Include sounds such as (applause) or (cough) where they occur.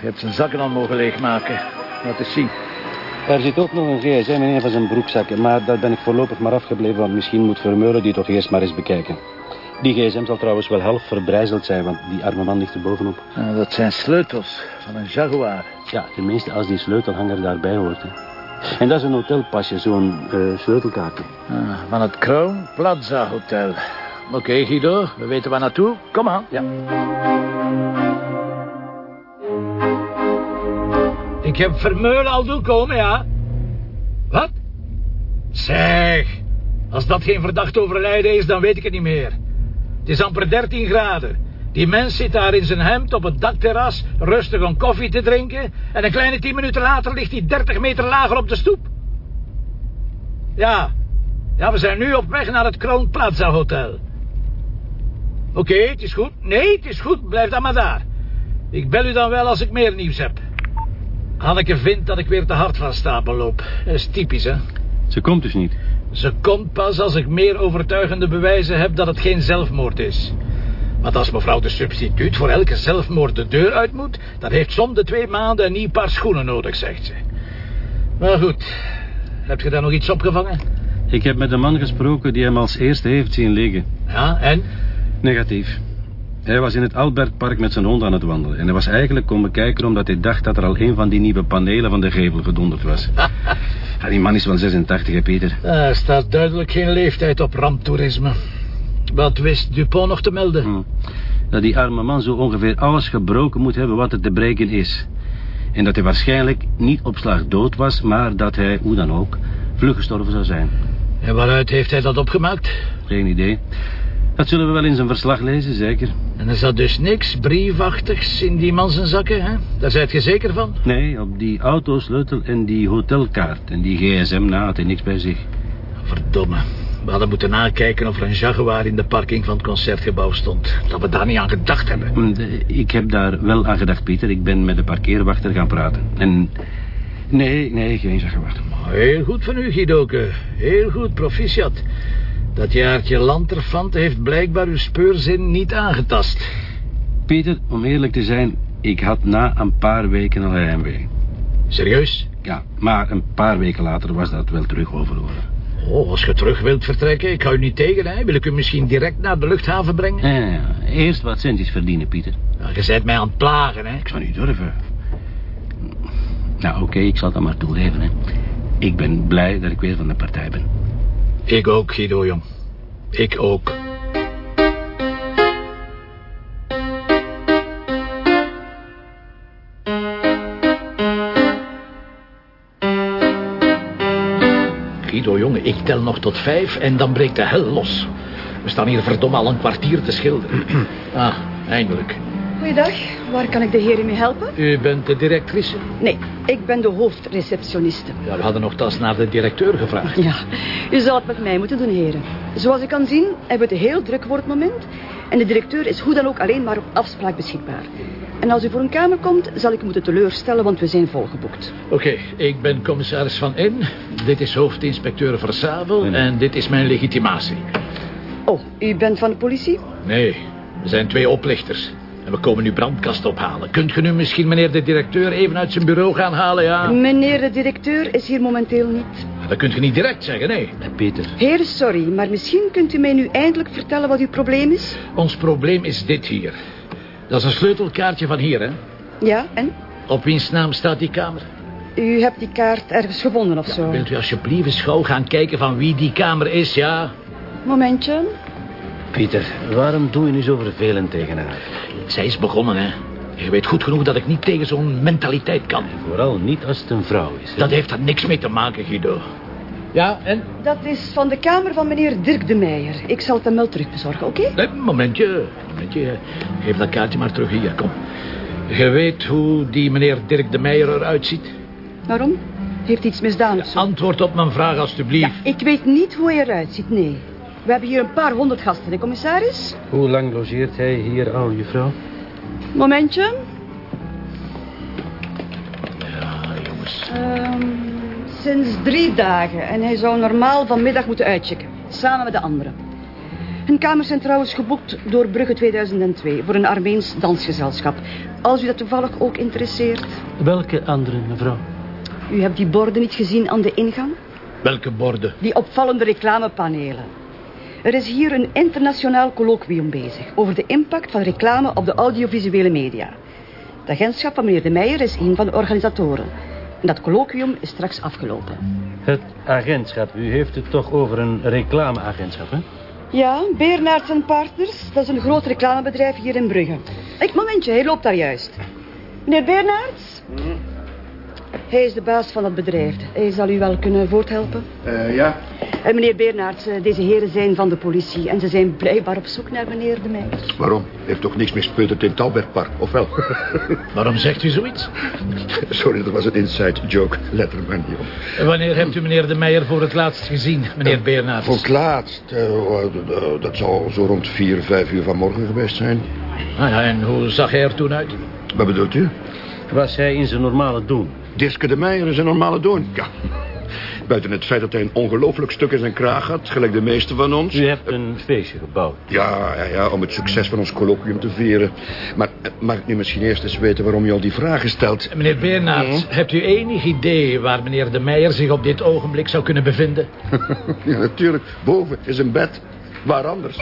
je hebt zijn zakken al mogen leegmaken. Laat eens zien. Er zit ook nog een gsm in een van zijn broekzakken, maar daar ben ik voorlopig maar afgebleven, want misschien moet Vermeulen die toch eerst maar eens bekijken. Die gsm zal trouwens wel half verbrijzeld zijn, want die arme man ligt er bovenop. Dat zijn sleutels van een Jaguar. Ja, tenminste als die sleutelhanger daarbij hoort. Hè. En dat is een hotelpasje, zo'n uh, sleutelkaartje. Ah, van het Kroon Plaza Hotel. Oké, Guido, we weten waar naartoe. Kom aan. Ja. Ik heb Vermeulen al doen komen, ja. Wat? Zeg, als dat geen verdacht overlijden is, dan weet ik het niet meer. Het is amper 13 graden. Die mens zit daar in zijn hemd op het dakterras, rustig een koffie te drinken... en een kleine tien minuten later ligt hij 30 meter lager op de stoep. Ja, ja, we zijn nu op weg naar het Kroon Plaza Hotel. Oké, het is goed. Nee, het is goed. Blijf dan maar daar. Ik bel u dan wel als ik meer nieuws heb. Hanneke vindt dat ik weer te hard van stapel loop. Dat is typisch, hè? Ze komt dus niet. Ze komt pas als ik meer overtuigende bewijzen heb dat het geen zelfmoord is. Want als mevrouw de substituut voor elke zelfmoord de deur uit moet... dan heeft som de twee maanden een nieuw paar schoenen nodig, zegt ze. Maar goed, heb je daar nog iets opgevangen? Ik heb met een man gesproken die hem als eerste heeft zien liggen. Ja, en? Negatief. Hij was in het Albertpark met zijn hond aan het wandelen. En hij was eigenlijk komen kijken omdat hij dacht dat er al een van die nieuwe panelen van de gevel gedonderd was. (laughs) ja, die man is wel 86, hè, Peter? Er staat duidelijk geen leeftijd op ramptoerisme. Wat wist Dupont nog te melden? Hm. Dat die arme man zo ongeveer alles gebroken moet hebben wat er te breken is. En dat hij waarschijnlijk niet op slag dood was, maar dat hij, hoe dan ook, vlug gestorven zou zijn. En waaruit heeft hij dat opgemaakt? Geen idee. Dat zullen we wel in zijn verslag lezen, zeker. En er zat dus niks briefachtigs in die man zijn zakken, hè? Daar zijt je zeker van? Nee, op die autosleutel en die hotelkaart en die gsm na had hij niks bij zich. Verdomme. We hadden moeten nakijken of er een Jaguar in de parking van het concertgebouw stond. Dat we daar niet aan gedacht hebben. Hm, ik heb daar wel aan gedacht, Pieter. Ik ben met de parkeerwachter gaan praten. En... Nee, nee, geen Jaguar. Heel goed van u, Gidoke. Heel goed, proficiat. Dat jaartje lanterfant heeft blijkbaar uw speurzin niet aangetast. Pieter, om eerlijk te zijn, ik had na een paar weken al heimwee. Serieus? Ja, maar een paar weken later was dat wel terug overwonnen. Oh, als je terug wilt vertrekken, ik hou u niet tegen, hè. Wil ik u misschien direct naar de luchthaven brengen? Ja, ja. eerst wat centjes verdienen, Pieter. Nou, je bent mij aan het plagen, hè. Ik zou niet durven. Nou, oké, ik zal dat maar toegeven, hè. Ik ben blij dat ik weer van de partij ben. Ik ook, Guido, jong. Ik ook. Guido, jongen, ik tel nog tot vijf en dan breekt de hel los. We staan hier verdomme al een kwartier te schilderen. (clears throat) ah, eindelijk. Goeiedag, waar kan ik de heren mee helpen? U bent de directrice? Nee, ik ben de hoofdreceptioniste. Ja, we hadden nogthans naar de directeur gevraagd. Ja, u zal het met mij moeten doen, heren. Zoals u kan zien, hebben we het heel druk voor het moment. En de directeur is hoe dan ook alleen maar op afspraak beschikbaar. En als u voor een kamer komt, zal ik u moeten teleurstellen, want we zijn volgeboekt. Oké, ik ben commissaris Van In. Dit is hoofdinspecteur Versabel en dit is mijn legitimatie. Oh, u bent van de politie? Nee, we zijn twee oplichters. En we komen nu brandkast ophalen. Kunt u nu misschien meneer de directeur even uit zijn bureau gaan halen, ja? Meneer de directeur is hier momenteel niet. Dat kunt u niet direct zeggen, nee. Peter. Heer, sorry, maar misschien kunt u mij nu eindelijk vertellen wat uw probleem is? Ons probleem is dit hier. Dat is een sleutelkaartje van hier, hè? Ja, en? Op wiens naam staat die kamer? U hebt die kaart ergens gevonden of zo? Wilt u alsjeblieft eens gauw gaan kijken van wie die kamer is, ja? Momentje. Pieter, waarom doe je nu zo vervelend tegen haar? Zij is begonnen, hè. Je weet goed genoeg dat ik niet tegen zo'n mentaliteit kan. Vooral niet als het een vrouw is. Hè? Dat heeft er niks mee te maken, Guido. Ja, en? Dat is van de kamer van meneer Dirk de Meijer. Ik zal het hem wel terug bezorgen, oké? Nee, momentje. Momentje. Geef dat kaartje maar terug hier, kom. Je weet hoe die meneer Dirk de Meijer eruit ziet? Waarom? Heeft iets misdaan of zo? Antwoord op mijn vraag, alstublieft. Ja, ik weet niet hoe hij eruit ziet, nee. We hebben hier een paar honderd gasten, hè, commissaris? Hoe lang logeert hij hier al, juffrouw? Momentje. Ja, jongens. Ehm, sinds drie dagen. En hij zou normaal vanmiddag moeten uitchecken. Samen met de anderen. Hun kamers zijn trouwens geboekt door Brugge 2002 voor een Armeens dansgezelschap. Als u dat toevallig ook interesseert. Welke andere, mevrouw? U hebt die borden niet gezien aan de ingang? Welke borden? Die opvallende reclamepanelen. Er is hier een internationaal colloquium bezig over de impact van reclame op de audiovisuele media. Het agentschap van meneer De Meijer is een van de organisatoren. En dat colloquium is straks afgelopen. Het agentschap, u heeft het toch over een reclameagentschap, hè? Ja, Beernaerts en Partners. Dat is een groot reclamebedrijf hier in Brugge. Ik, momentje, hij loopt daar juist. Meneer Beernaerts? Hij is de baas van het bedrijf. Hij zal u wel kunnen voorthelpen. Eh, ja, En meneer Beernaerts, eh, deze heren zijn van de politie... en ze zijn blijkbaar op zoek naar meneer De Meijer. waarom? Heeft toch niks mispeuterd in het Albertpark, of wel? (laughs) Waarom zegt u zoiets? Sorry, dat was een inside joke. Let er maar niet op. Wanneer hebt u meneer De Meijer voor het laatst gezien, meneer Beernaerts? Voor het laatst, eh, eh, eh, dat zal zo rond vier, vijf uur vanmorgen geweest zijn. Ah ja, en hoe zag hij er toen uit? Wat bedoelt u? Was hij in zijn normale doen? Dirke de Meijer is een normale doon. Ja. Buiten het feit dat hij een ongelooflijk stuk in zijn kraag had, gelijk de meeste van ons. U hebt een feestje gebouwd. Ja, ja, ja, om het succes van ons colloquium te vieren. Maar mag ik nu misschien eerst eens weten waarom je al die vragen stelt? Meneer Beernaerts, hebt u enig idee waar meneer De Meijer zich op dit ogenblik zou kunnen bevinden? (laughs) ja, natuurlijk. Boven is een bed. Waar anders?